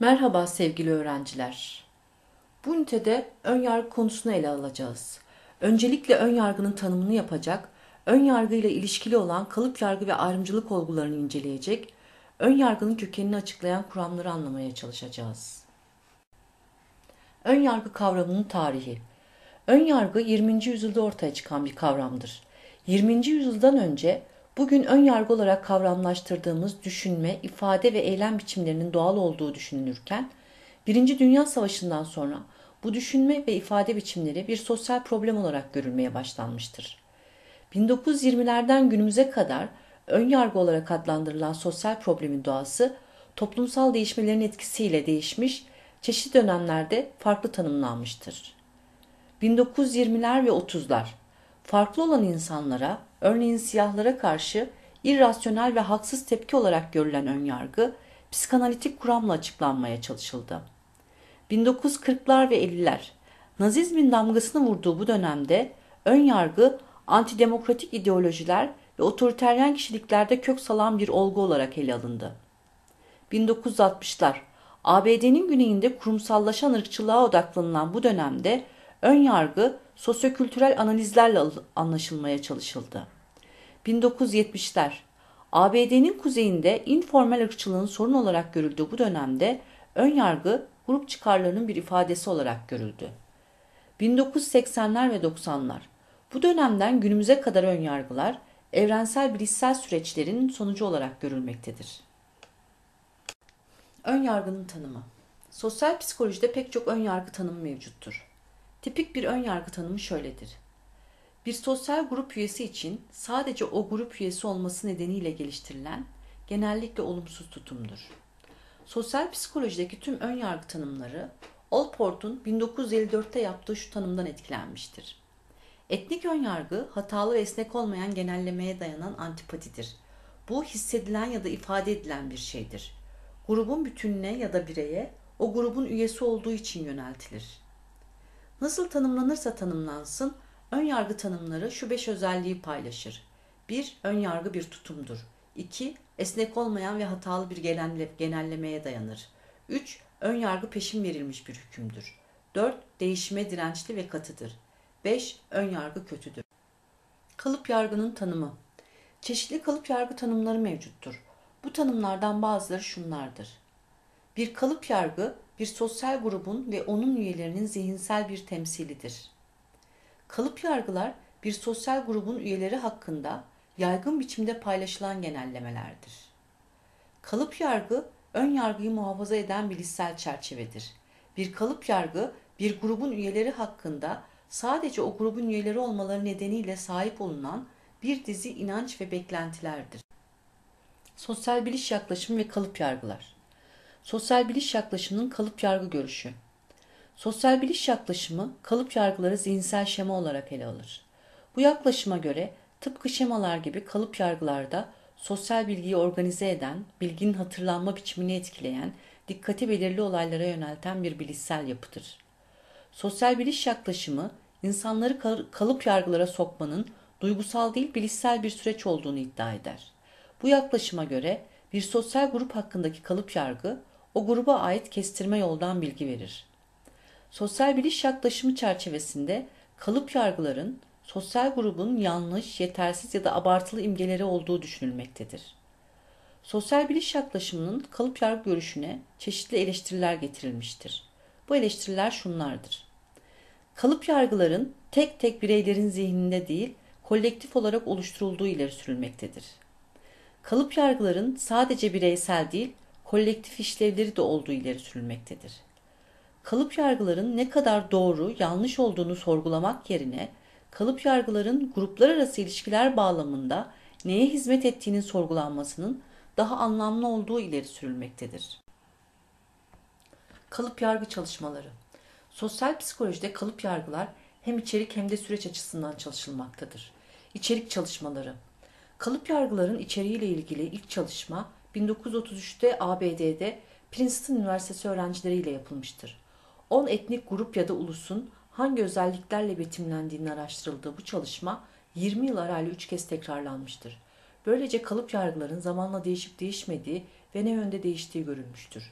Merhaba sevgili öğrenciler. Bu ünitede ön yargı konusunu ele alacağız. Öncelikle ön yargının tanımını yapacak, ön yargı ile ilişkili olan kalıp yargı ve ayrımcılık olgularını inceleyecek, ön yargının kökenini açıklayan kuramları anlamaya çalışacağız. Ön yargı kavramının tarihi. Ön yargı 20. yüzyılda ortaya çıkan bir kavramdır. 20. yüzyıldan önce bugün ön yargı olarak kavramlaştırdığımız düşünme, ifade ve eylem biçimlerinin doğal olduğu düşünülürken, Birinci Dünya Savaşı'ndan sonra bu düşünme ve ifade biçimleri bir sosyal problem olarak görülmeye başlanmıştır. 1920'lerden günümüze kadar ön yargı olarak adlandırılan sosyal problemin doğası toplumsal değişmelerin etkisiyle değişmiş, çeşitli dönemlerde farklı tanımlanmıştır. 1920'ler ve 30'lar farklı olan insanlara, örneğin siyahlara karşı irrasyonel ve haksız tepki olarak görülen önyargı psikanalitik kuramla açıklanmaya çalışıldı. 1940'lar ve 50'ler Nazizmin damgasını vurduğu bu dönemde ön yargı antidemokratik ideolojiler ve otoriteryen kişiliklerde kök salan bir olgu olarak ele alındı. 1960'lar ABD'nin güneyinde kurumsallaşan ırkçılığa odaklanılan bu dönemde ön yargı sosyokültürel analizlerle anlaşılmaya çalışıldı. 1970'ler ABD'nin kuzeyinde informal ırkçılığın sorun olarak görüldüğü bu dönemde ön yargı grup çıkarlarının bir ifadesi olarak görüldü. 1980'ler ve 90'lar bu dönemden günümüze kadar ön yargılar evrensel bilişsel süreçlerin sonucu olarak görülmektedir. Ön yargının tanımı Sosyal psikolojide pek çok ön yargı tanımı mevcuttur. Tipik bir ön yargı tanımı şöyledir. Bir sosyal grup üyesi için sadece o grup üyesi olması nedeniyle geliştirilen genellikle olumsuz tutumdur. Sosyal psikolojideki tüm ön yargı tanımları Allport'un 1954'te yaptığı şu tanımdan etkilenmiştir. Etnik ön yargı hatalı ve esnek olmayan genellemeye dayanan antipatidir. Bu hissedilen ya da ifade edilen bir şeydir. Grubun bütününe ya da bireye o grubun üyesi olduğu için yöneltilir. Nasıl tanımlanırsa tanımlansın, ön yargı tanımları şu beş özelliği paylaşır. 1. Ön yargı bir tutumdur. 2. Esnek olmayan ve hatalı bir genellemeye dayanır. 3. Ön yargı peşin verilmiş bir hükümdür. 4. Değişime dirençli ve katıdır. 5. Ön yargı kötüdür. Kalıp yargının tanımı Çeşitli kalıp yargı tanımları mevcuttur. Bu tanımlardan bazıları şunlardır. Bir kalıp yargı, bir sosyal grubun ve onun üyelerinin zihinsel bir temsilidir. Kalıp yargılar, bir sosyal grubun üyeleri hakkında yaygın biçimde paylaşılan genellemelerdir. Kalıp yargı, ön yargıyı muhafaza eden bilişsel çerçevedir. Bir kalıp yargı, bir grubun üyeleri hakkında sadece o grubun üyeleri olmaları nedeniyle sahip olunan bir dizi inanç ve beklentilerdir. Sosyal biliş yaklaşımı ve kalıp yargılar. Sosyal biliş yaklaşımının kalıp yargı görüşü. Sosyal biliş yaklaşımı kalıp yargıları zihinsel şema olarak ele alır. Bu yaklaşıma göre tıpkı şemalar gibi kalıp yargılarda sosyal bilgiyi organize eden, bilginin hatırlanma biçimini etkileyen, dikkati belirli olaylara yönelten bir bilişsel yapıdır. Sosyal biliş yaklaşımı insanları kalıp yargılara sokmanın duygusal değil bilişsel bir süreç olduğunu iddia eder. Bu yaklaşıma göre bir sosyal grup hakkındaki kalıp yargı o gruba ait kestirme yoldan bilgi verir. Sosyal biliş yaklaşımı çerçevesinde kalıp yargıların sosyal grubun yanlış, yetersiz ya da abartılı imgeleri olduğu düşünülmektedir. Sosyal biliş yaklaşımının kalıp yargı görüşüne çeşitli eleştiriler getirilmiştir. Bu eleştiriler şunlardır. Kalıp yargıların tek tek bireylerin zihninde değil, kolektif olarak oluşturulduğu ileri sürülmektedir. Kalıp yargıların sadece bireysel değil, kolektif işlevleri de olduğu ileri sürülmektedir. Kalıp yargıların ne kadar doğru, yanlış olduğunu sorgulamak yerine kalıp yargıların gruplar arası ilişkiler bağlamında neye hizmet ettiğinin sorgulanmasının daha anlamlı olduğu ileri sürülmektedir. Kalıp yargı çalışmaları Sosyal psikolojide kalıp yargılar hem içerik hem de süreç açısından çalışılmaktadır. İçerik çalışmaları Kalıp yargıların içeriğiyle ilgili ilk çalışma 1933'te ABD'de Princeton Üniversitesi öğrencileriyle yapılmıştır. 10 etnik grup ya da ulusun hangi özelliklerle betimlendiğini araştırıldığı bu çalışma 20 yıl arayla 3 kez tekrarlanmıştır. Böylece kalıp yargıların zamanla değişip değişmediği ve ne yönde değiştiği görülmüştür.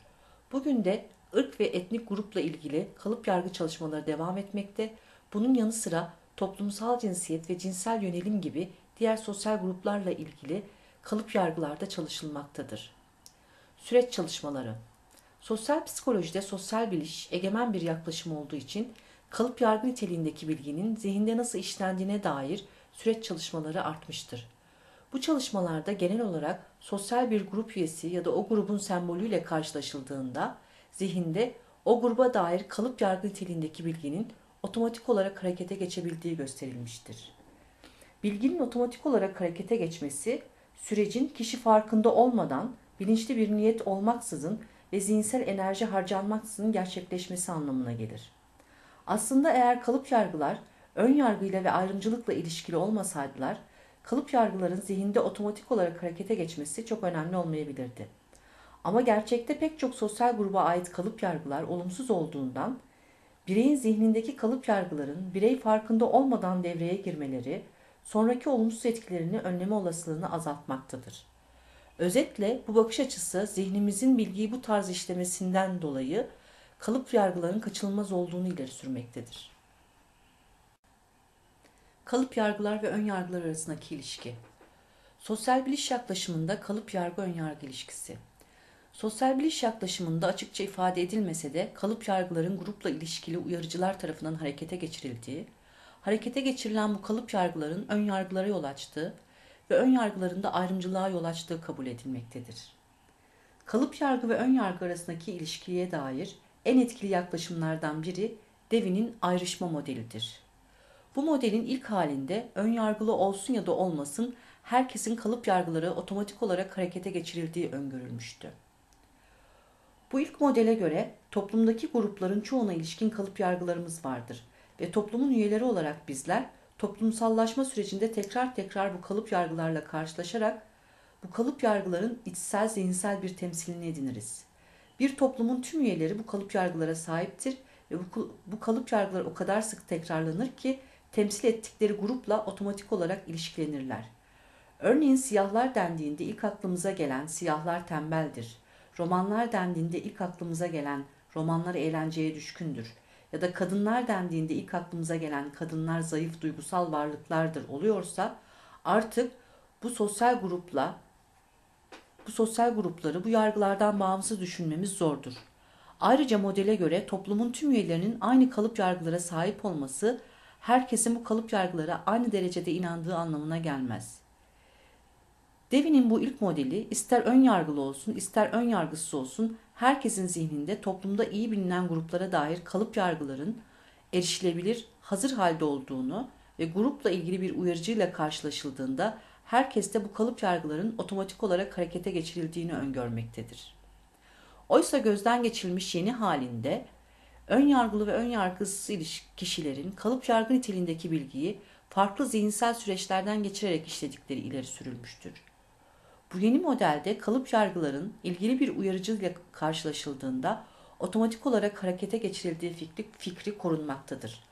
Bugün de ırk ve etnik grupla ilgili kalıp yargı çalışmaları devam etmekte. Bunun yanı sıra toplumsal cinsiyet ve cinsel yönelim gibi diğer sosyal gruplarla ilgili kalıp yargılarda çalışılmaktadır. Süreç çalışmaları Sosyal psikolojide sosyal biliş egemen bir yaklaşım olduğu için kalıp yargı niteliğindeki bilginin zihinde nasıl işlendiğine dair süreç çalışmaları artmıştır. Bu çalışmalarda genel olarak sosyal bir grup üyesi ya da o grubun sembolüyle karşılaşıldığında zihinde o gruba dair kalıp yargı niteliğindeki bilginin otomatik olarak harekete geçebildiği gösterilmiştir. Bilginin otomatik olarak harekete geçmesi, sürecin kişi farkında olmadan, bilinçli bir niyet olmaksızın ve zihinsel enerji harcanmaksızın gerçekleşmesi anlamına gelir. Aslında eğer kalıp yargılar ön yargıyla ve ayrımcılıkla ilişkili olmasaydılar, kalıp yargıların zihinde otomatik olarak harekete geçmesi çok önemli olmayabilirdi. Ama gerçekte pek çok sosyal gruba ait kalıp yargılar olumsuz olduğundan, bireyin zihnindeki kalıp yargıların birey farkında olmadan devreye girmeleri, sonraki olumsuz etkilerini önleme olasılığını azaltmaktadır. Özetle bu bakış açısı zihnimizin bilgiyi bu tarz işlemesinden dolayı kalıp yargıların kaçınılmaz olduğunu ileri sürmektedir. Kalıp yargılar ve ön yargılar arasındaki ilişki. Sosyal biliş yaklaşımında kalıp yargı ön yargı ilişkisi. Sosyal biliş yaklaşımında açıkça ifade edilmese de kalıp yargıların grupla ilişkili uyarıcılar tarafından harekete geçirildiği, harekete geçirilen bu kalıp yargıların ön yargılara yol açtığı ve ön yargılarında ayrımcılığa yol açtığı kabul edilmektedir. Kalıp yargı ve ön yargı arasındaki ilişkiye dair en etkili yaklaşımlardan biri Devin'in ayrışma modelidir. Bu modelin ilk halinde ön yargılı olsun ya da olmasın herkesin kalıp yargıları otomatik olarak harekete geçirildiği öngörülmüştü. Bu ilk modele göre toplumdaki grupların çoğuna ilişkin kalıp yargılarımız vardır ve toplumun üyeleri olarak bizler toplumsallaşma sürecinde tekrar tekrar bu kalıp yargılarla karşılaşarak bu kalıp yargıların içsel zihinsel bir temsilini ediniriz. Bir toplumun tüm üyeleri bu kalıp yargılara sahiptir ve bu, bu kalıp yargılar o kadar sık tekrarlanır ki temsil ettikleri grupla otomatik olarak ilişkilenirler. Örneğin siyahlar dendiğinde ilk aklımıza gelen siyahlar tembeldir. Romanlar dendiğinde ilk aklımıza gelen romanlar eğlenceye düşkündür ya da kadınlar dendiğinde ilk aklımıza gelen kadınlar zayıf duygusal varlıklardır oluyorsa artık bu sosyal grupla bu sosyal grupları bu yargılardan bağımsız düşünmemiz zordur. Ayrıca modele göre toplumun tüm üyelerinin aynı kalıp yargılara sahip olması herkesin bu kalıp yargılara aynı derecede inandığı anlamına gelmez. Devin'in bu ilk modeli ister ön yargılı olsun ister ön yargısız olsun herkesin zihninde toplumda iyi bilinen gruplara dair kalıp yargıların erişilebilir, hazır halde olduğunu ve grupla ilgili bir uyarıcıyla karşılaşıldığında herkeste bu kalıp yargıların otomatik olarak harekete geçirildiğini öngörmektedir. Oysa gözden geçirilmiş yeni halinde ön yargılı ve ön yargısız kişilerin kalıp yargı niteliğindeki bilgiyi farklı zihinsel süreçlerden geçirerek işledikleri ileri sürülmüştür. Bu yeni modelde kalıp yargıların ilgili bir uyarıcıyla karşılaşıldığında otomatik olarak harekete geçirildiği fikri, fikri korunmaktadır.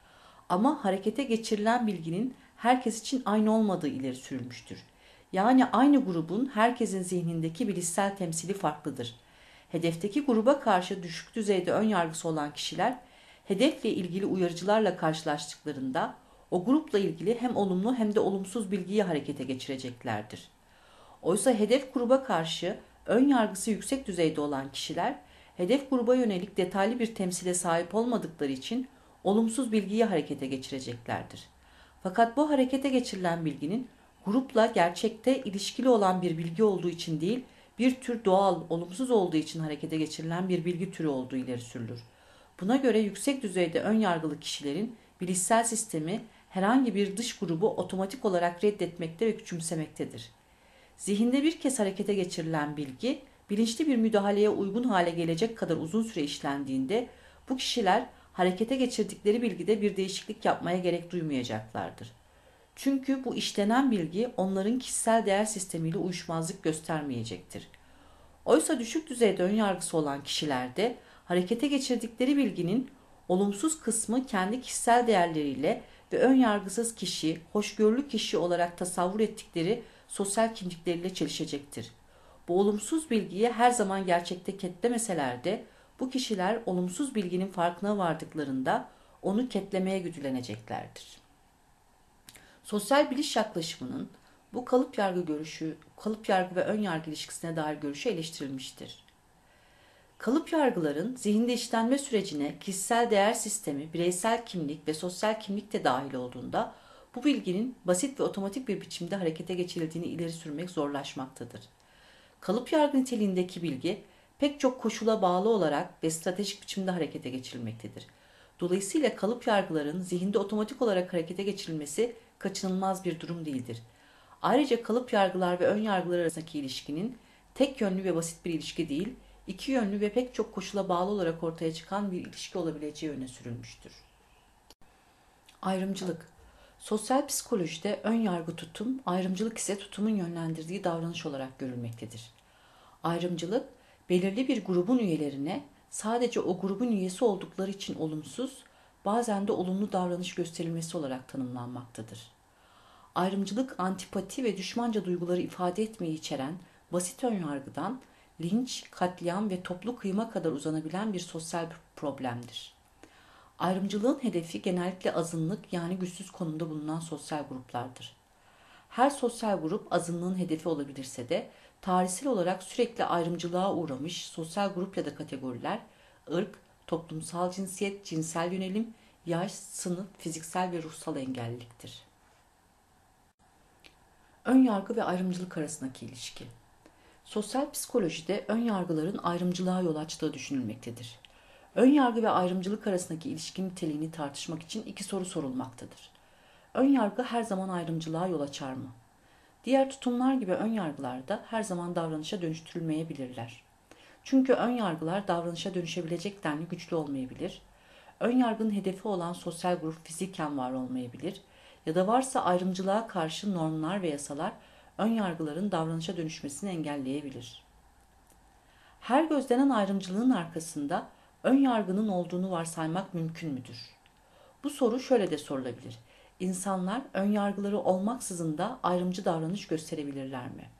Ama harekete geçirilen bilginin herkes için aynı olmadığı ileri sürülmüştür. Yani aynı grubun herkesin zihnindeki bilişsel temsili farklıdır. Hedefteki gruba karşı düşük düzeyde ön yargısı olan kişiler hedefle ilgili uyarıcılarla karşılaştıklarında o grupla ilgili hem olumlu hem de olumsuz bilgiyi harekete geçireceklerdir. Oysa hedef gruba karşı ön yargısı yüksek düzeyde olan kişiler hedef gruba yönelik detaylı bir temsile sahip olmadıkları için olumsuz bilgiyi harekete geçireceklerdir. Fakat bu harekete geçirilen bilginin grupla gerçekte ilişkili olan bir bilgi olduğu için değil, bir tür doğal, olumsuz olduğu için harekete geçirilen bir bilgi türü olduğu ileri sürülür. Buna göre yüksek düzeyde ön yargılı kişilerin bilişsel sistemi herhangi bir dış grubu otomatik olarak reddetmekte ve küçümsemektedir. Zihinde bir kez harekete geçirilen bilgi, bilinçli bir müdahaleye uygun hale gelecek kadar uzun süre işlendiğinde bu kişiler harekete geçirdikleri bilgide bir değişiklik yapmaya gerek duymayacaklardır. Çünkü bu işlenen bilgi onların kişisel değer sistemiyle uyuşmazlık göstermeyecektir. Oysa düşük düzeyde ön yargısı olan kişilerde harekete geçirdikleri bilginin olumsuz kısmı kendi kişisel değerleriyle ve ön yargısız kişi, hoşgörülü kişi olarak tasavvur ettikleri sosyal kimlikleriyle çelişecektir. Bu olumsuz bilgiyi her zaman gerçekte ketlemeseler de bu kişiler olumsuz bilginin farkına vardıklarında onu ketlemeye güdüleneceklerdir. Sosyal biliş yaklaşımının bu kalıp yargı görüşü, kalıp yargı ve ön yargı ilişkisine dair görüşü eleştirilmiştir. Kalıp yargıların zihinde işlenme sürecine kişisel değer sistemi, bireysel kimlik ve sosyal kimlik de dahil olduğunda bu bilginin basit ve otomatik bir biçimde harekete geçirildiğini ileri sürmek zorlaşmaktadır. Kalıp yargı niteliğindeki bilgi pek çok koşula bağlı olarak ve stratejik biçimde harekete geçirilmektedir. Dolayısıyla kalıp yargıların zihinde otomatik olarak harekete geçirilmesi kaçınılmaz bir durum değildir. Ayrıca kalıp yargılar ve ön yargılar arasındaki ilişkinin tek yönlü ve basit bir ilişki değil, iki yönlü ve pek çok koşula bağlı olarak ortaya çıkan bir ilişki olabileceği öne sürülmüştür. Ayrımcılık Sosyal psikolojide ön yargı tutum, ayrımcılık ise tutumun yönlendirdiği davranış olarak görülmektedir. Ayrımcılık, belirli bir grubun üyelerine sadece o grubun üyesi oldukları için olumsuz, bazen de olumlu davranış gösterilmesi olarak tanımlanmaktadır. Ayrımcılık, antipati ve düşmanca duyguları ifade etmeyi içeren basit ön yargıdan linç, katliam ve toplu kıyma kadar uzanabilen bir sosyal problemdir. Ayrımcılığın hedefi genellikle azınlık yani güçsüz konumda bulunan sosyal gruplardır. Her sosyal grup azınlığın hedefi olabilirse de tarihsel olarak sürekli ayrımcılığa uğramış sosyal grup ya da kategoriler ırk, toplumsal cinsiyet, cinsel yönelim, yaş, sınıf, fiziksel ve ruhsal engelliliktir. Ön yargı ve ayrımcılık arasındaki ilişki Sosyal psikolojide ön yargıların ayrımcılığa yol açtığı düşünülmektedir. Ön yargı ve ayrımcılık arasındaki ilişki niteliğini tartışmak için iki soru sorulmaktadır. Ön yargı her zaman ayrımcılığa yol açar mı? Diğer tutumlar gibi ön yargılar da her zaman davranışa dönüştürülmeyebilirler. Çünkü ön yargılar davranışa dönüşebilecek denli güçlü olmayabilir. Ön yargının hedefi olan sosyal grup fiziken var olmayabilir ya da varsa ayrımcılığa karşı normlar ve yasalar ön yargıların davranışa dönüşmesini engelleyebilir. Her gözlenen ayrımcılığın arkasında ön yargının olduğunu varsaymak mümkün müdür? Bu soru şöyle de sorulabilir. İnsanlar ön yargıları olmaksızın da ayrımcı davranış gösterebilirler mi?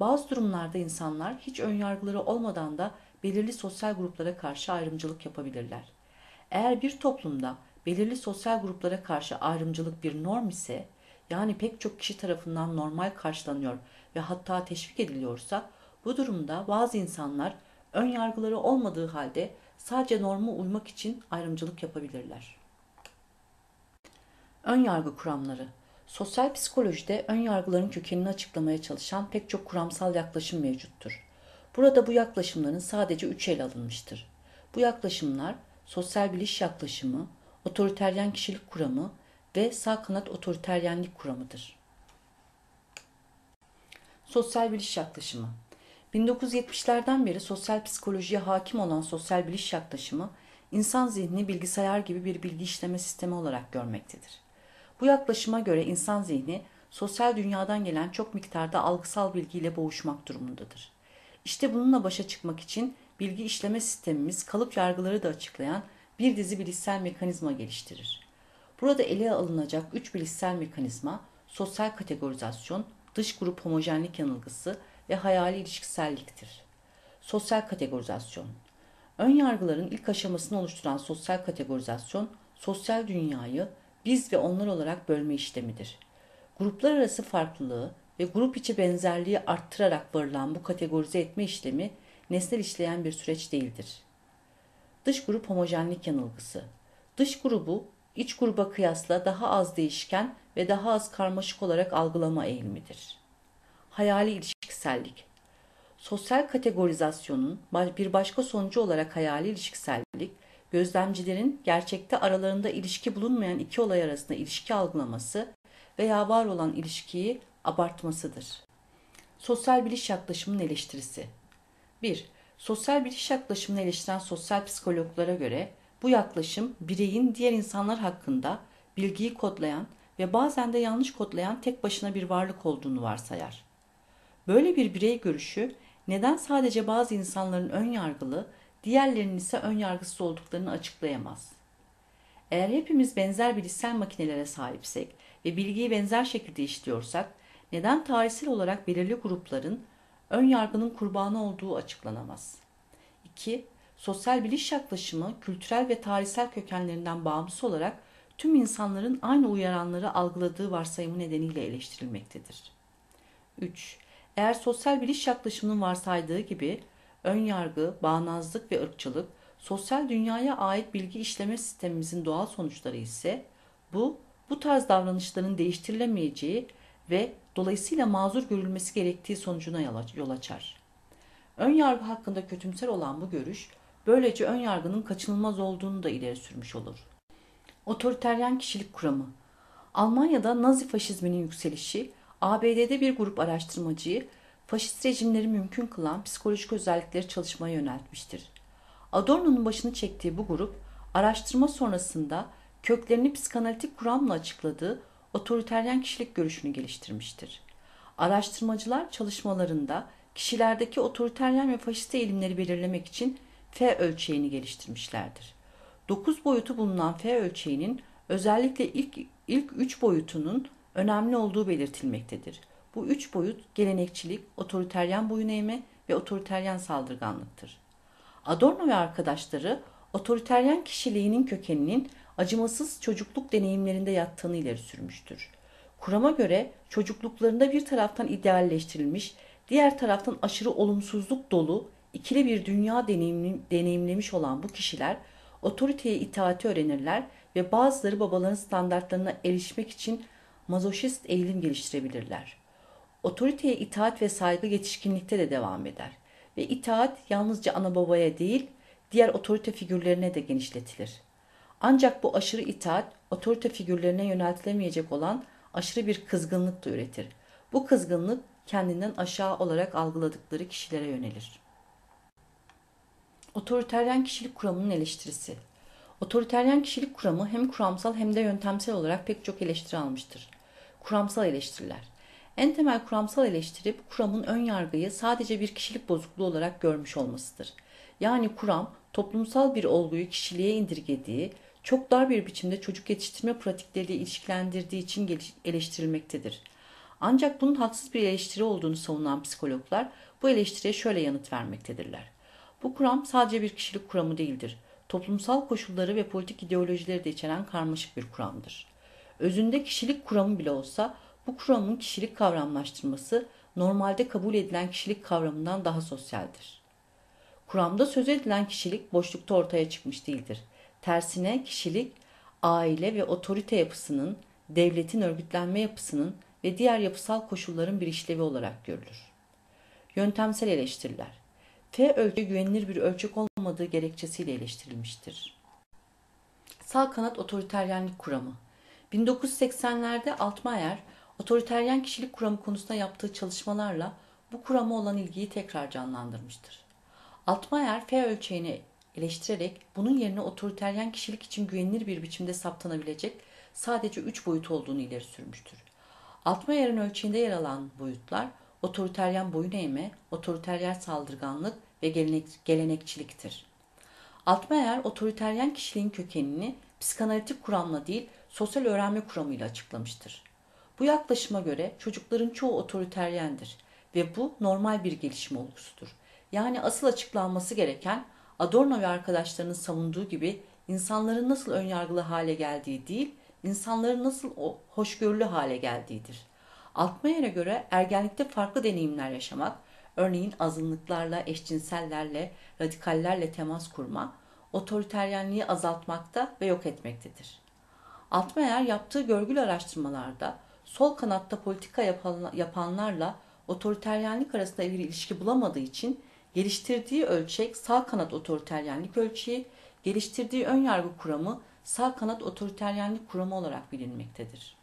Bazı durumlarda insanlar hiç ön yargıları olmadan da belirli sosyal gruplara karşı ayrımcılık yapabilirler. Eğer bir toplumda belirli sosyal gruplara karşı ayrımcılık bir norm ise, yani pek çok kişi tarafından normal karşılanıyor ve hatta teşvik ediliyorsa, bu durumda bazı insanlar ön yargıları olmadığı halde sadece norma uymak için ayrımcılık yapabilirler. Ön yargı kuramları Sosyal psikolojide ön yargıların kökenini açıklamaya çalışan pek çok kuramsal yaklaşım mevcuttur. Burada bu yaklaşımların sadece üç el alınmıştır. Bu yaklaşımlar sosyal biliş yaklaşımı, otoriteryen kişilik kuramı ve sağ kanat otoriteryenlik kuramıdır. Sosyal biliş yaklaşımı 1970'lerden beri sosyal psikolojiye hakim olan sosyal biliş yaklaşımı, insan zihnini bilgisayar gibi bir bilgi işleme sistemi olarak görmektedir. Bu yaklaşıma göre insan zihni, sosyal dünyadan gelen çok miktarda algısal bilgiyle boğuşmak durumundadır. İşte bununla başa çıkmak için bilgi işleme sistemimiz kalıp yargıları da açıklayan bir dizi bilişsel mekanizma geliştirir. Burada ele alınacak üç bilişsel mekanizma, sosyal kategorizasyon, dış grup homojenlik yanılgısı ve hayali ilişkiselliktir. Sosyal kategorizasyon Ön yargıların ilk aşamasını oluşturan sosyal kategorizasyon, sosyal dünyayı biz ve onlar olarak bölme işlemidir. Gruplar arası farklılığı ve grup içi benzerliği arttırarak varılan bu kategorize etme işlemi nesnel işleyen bir süreç değildir. Dış grup homojenlik yanılgısı. Dış grubu iç gruba kıyasla daha az değişken ve daha az karmaşık olarak algılama eğilimidir. Hayali ilişkisellik. Sosyal kategorizasyonun bir başka sonucu olarak hayali ilişkisellik, gözlemcilerin gerçekte aralarında ilişki bulunmayan iki olay arasında ilişki algılaması veya var olan ilişkiyi abartmasıdır. Sosyal biliş yaklaşımının eleştirisi 1. Sosyal biliş yaklaşımını eleştiren sosyal psikologlara göre bu yaklaşım bireyin diğer insanlar hakkında bilgiyi kodlayan ve bazen de yanlış kodlayan tek başına bir varlık olduğunu varsayar. Böyle bir birey görüşü neden sadece bazı insanların ön yargılı, diğerlerinin ise ön yargısız olduklarını açıklayamaz. Eğer hepimiz benzer bilişsel makinelere sahipsek ve bilgiyi benzer şekilde işliyorsak, neden tarihsel olarak belirli grupların ön yargının kurbanı olduğu açıklanamaz. 2. sosyal biliş yaklaşımı kültürel ve tarihsel kökenlerinden bağımsız olarak tüm insanların aynı uyaranları algıladığı varsayımı nedeniyle eleştirilmektedir. 3. Eğer sosyal biliş yaklaşımının varsaydığı gibi ön yargı, bağnazlık ve ırkçılık sosyal dünyaya ait bilgi işleme sistemimizin doğal sonuçları ise bu bu tarz davranışların değiştirilemeyeceği ve dolayısıyla mazur görülmesi gerektiği sonucuna yol açar. Ön yargı hakkında kötümser olan bu görüş, böylece ön yargının kaçınılmaz olduğunu da ileri sürmüş olur. Otoriteryen kişilik kuramı Almanya'da Nazi faşizminin yükselişi, ABD'de bir grup araştırmacıyı faşist rejimleri mümkün kılan psikolojik özellikleri çalışmaya yöneltmiştir. Adorno'nun başını çektiği bu grup, araştırma sonrasında köklerini psikanalitik kuramla açıkladığı otoriteryen kişilik görüşünü geliştirmiştir. Araştırmacılar çalışmalarında kişilerdeki otoriteryen ve faşist eğilimleri belirlemek için F ölçeğini geliştirmişlerdir. 9 boyutu bulunan F ölçeğinin özellikle ilk ilk 3 boyutunun önemli olduğu belirtilmektedir. Bu üç boyut gelenekçilik, otoriteryen boyun eğme ve otoriteryen saldırganlıktır. Adorno ve arkadaşları otoriteryen kişiliğinin kökeninin acımasız çocukluk deneyimlerinde yattığını ileri sürmüştür. Kurama göre çocukluklarında bir taraftan idealleştirilmiş, diğer taraftan aşırı olumsuzluk dolu ikili bir dünya deneyimlemiş olan bu kişiler otoriteye itaati öğrenirler ve bazıları babaların standartlarına erişmek için mazoşist eğilim geliştirebilirler. Otoriteye itaat ve saygı yetişkinlikte de devam eder ve itaat yalnızca ana babaya değil, diğer otorite figürlerine de genişletilir. Ancak bu aşırı itaat otorite figürlerine yöneltilemeyecek olan aşırı bir kızgınlık da üretir. Bu kızgınlık kendinden aşağı olarak algıladıkları kişilere yönelir. Otoriteryen kişilik kuramının eleştirisi Otoriteryen kişilik kuramı hem kuramsal hem de yöntemsel olarak pek çok eleştiri almıştır. Kuramsal eleştiriler en temel kuramsal eleştiri kuramın ön yargıyı sadece bir kişilik bozukluğu olarak görmüş olmasıdır. Yani kuram toplumsal bir olguyu kişiliğe indirgediği, çok dar bir biçimde çocuk yetiştirme pratikleriyle ilişkilendirdiği için eleştirilmektedir. Ancak bunun haksız bir eleştiri olduğunu savunan psikologlar bu eleştiriye şöyle yanıt vermektedirler. Bu kuram sadece bir kişilik kuramı değildir. Toplumsal koşulları ve politik ideolojileri de içeren karmaşık bir kuramdır. Özünde kişilik kuramı bile olsa bu kuramın kişilik kavramlaştırması normalde kabul edilen kişilik kavramından daha sosyaldir. Kuramda söz edilen kişilik boşlukta ortaya çıkmış değildir. Tersine kişilik aile ve otorite yapısının, devletin örgütlenme yapısının ve diğer yapısal koşulların bir işlevi olarak görülür. Yöntemsel eleştiriler F ölçü güvenilir bir ölçek olmadığı gerekçesiyle eleştirilmiştir. Sağ kanat otoriteryenlik kuramı 1980'lerde Altmaier otoriteryen kişilik kuramı konusunda yaptığı çalışmalarla bu kurama olan ilgiyi tekrar canlandırmıştır. Altmaier F ölçeğini eleştirerek bunun yerine otoriteryen kişilik için güvenilir bir biçimde saptanabilecek sadece üç boyut olduğunu ileri sürmüştür. Altmaier'in ölçeğinde yer alan boyutlar otoriteryen boyun eğme, otoriteryen saldırganlık ve gelenek, gelenekçiliktir. Altmaier otoriteryen kişiliğin kökenini psikanalitik kuramla değil sosyal öğrenme kuramıyla açıklamıştır. Bu yaklaşıma göre çocukların çoğu otoriteryendir ve bu normal bir gelişim olgusudur. Yani asıl açıklanması gereken Adorno ve arkadaşlarının savunduğu gibi insanların nasıl önyargılı hale geldiği değil, insanların nasıl hoşgörülü hale geldiğidir. Altmayer'e göre ergenlikte farklı deneyimler yaşamak, örneğin azınlıklarla, eşcinsellerle, radikallerle temas kurma, otoriteryenliği azaltmakta ve yok etmektedir. Altmayer yaptığı görgülü araştırmalarda sol kanatta politika yapanlarla otoriteryenlik arasında bir ilişki bulamadığı için geliştirdiği ölçek sağ kanat otoriteryenlik ölçeği, geliştirdiği ön yargı kuramı sağ kanat otoriteryenlik kuramı olarak bilinmektedir.